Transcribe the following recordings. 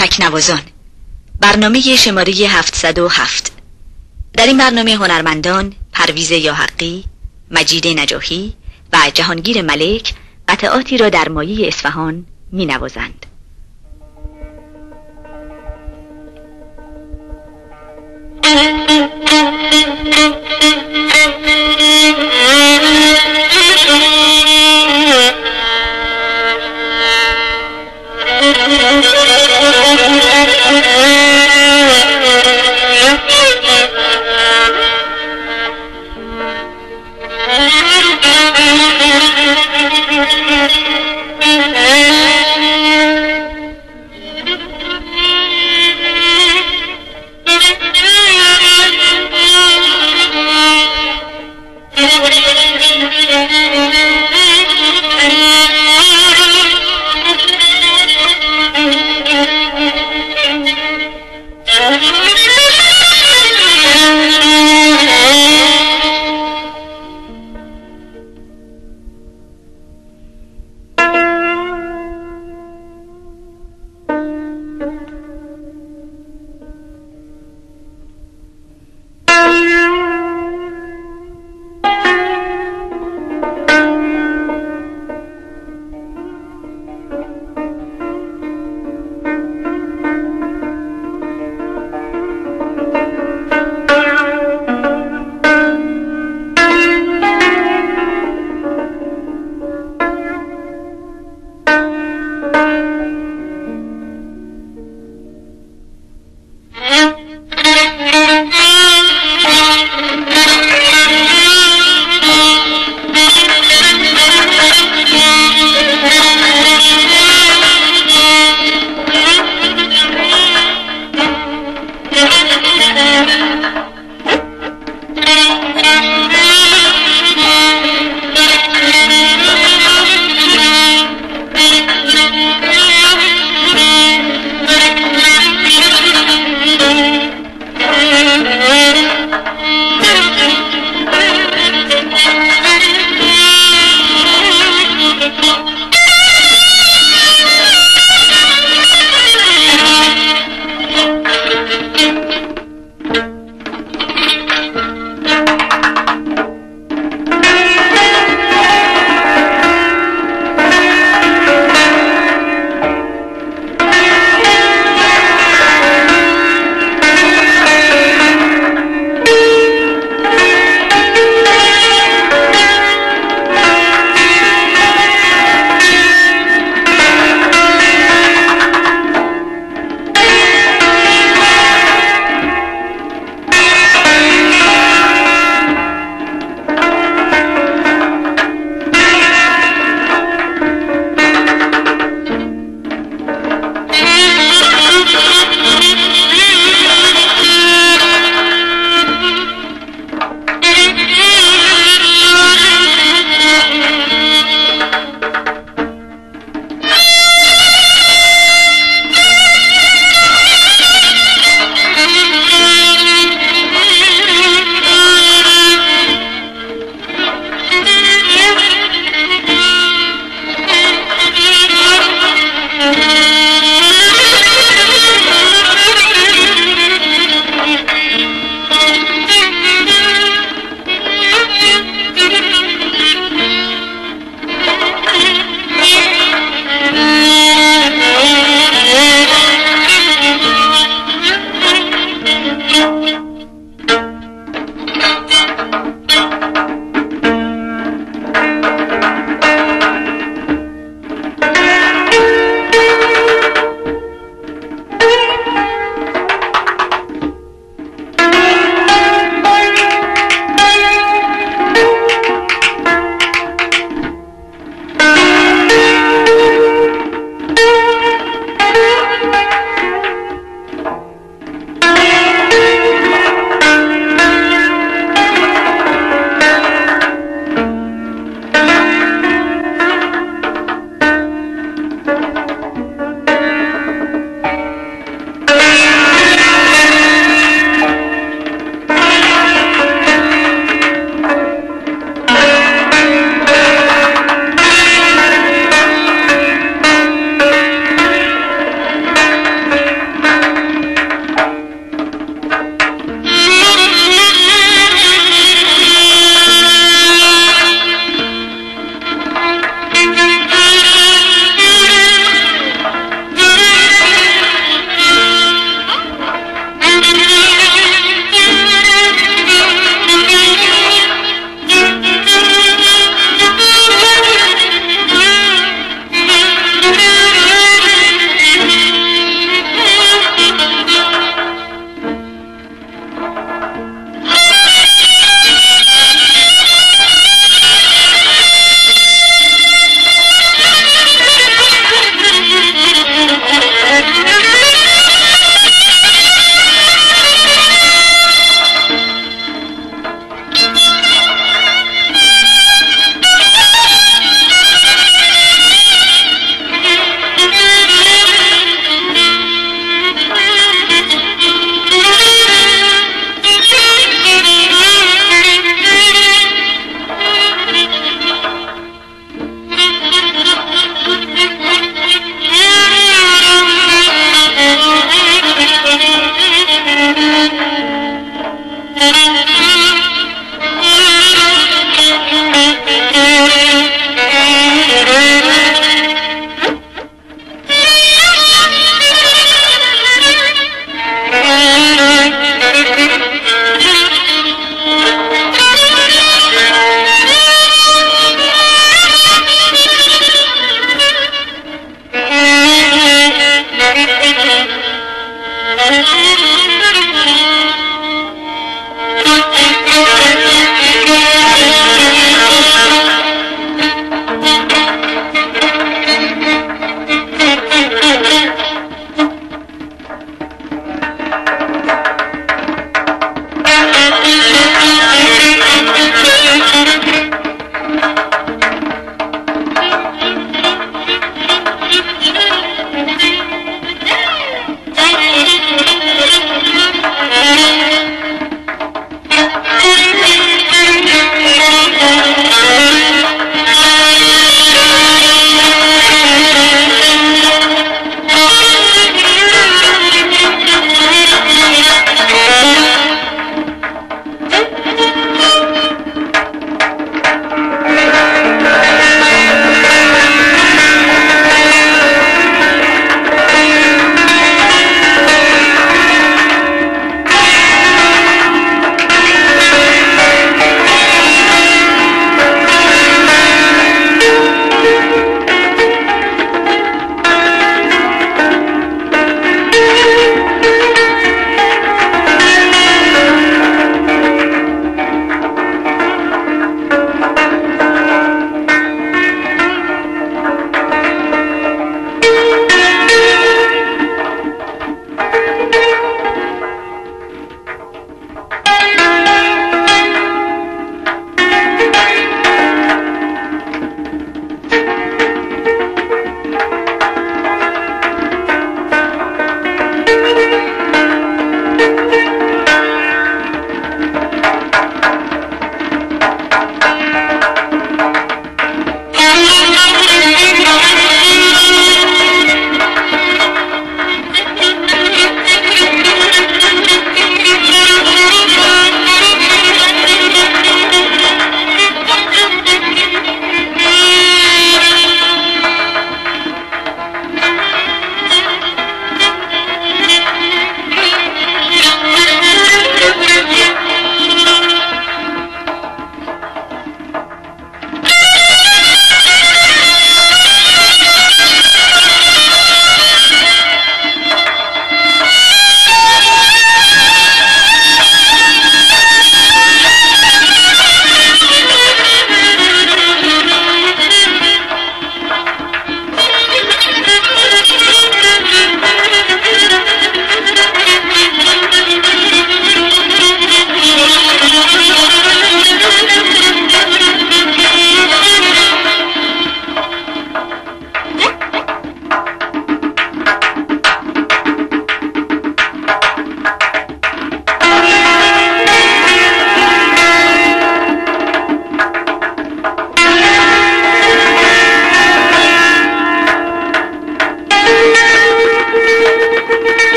تکنوازان برنامه شماره 707 در این برنامه هنرمندان پرویز یاحقی، مجید نجاهی و جهانگیر ملک قطعاتی را در مایه اصفهان می نوازند.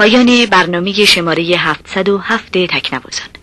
پایان برنامه شماره 707 تکنوازان.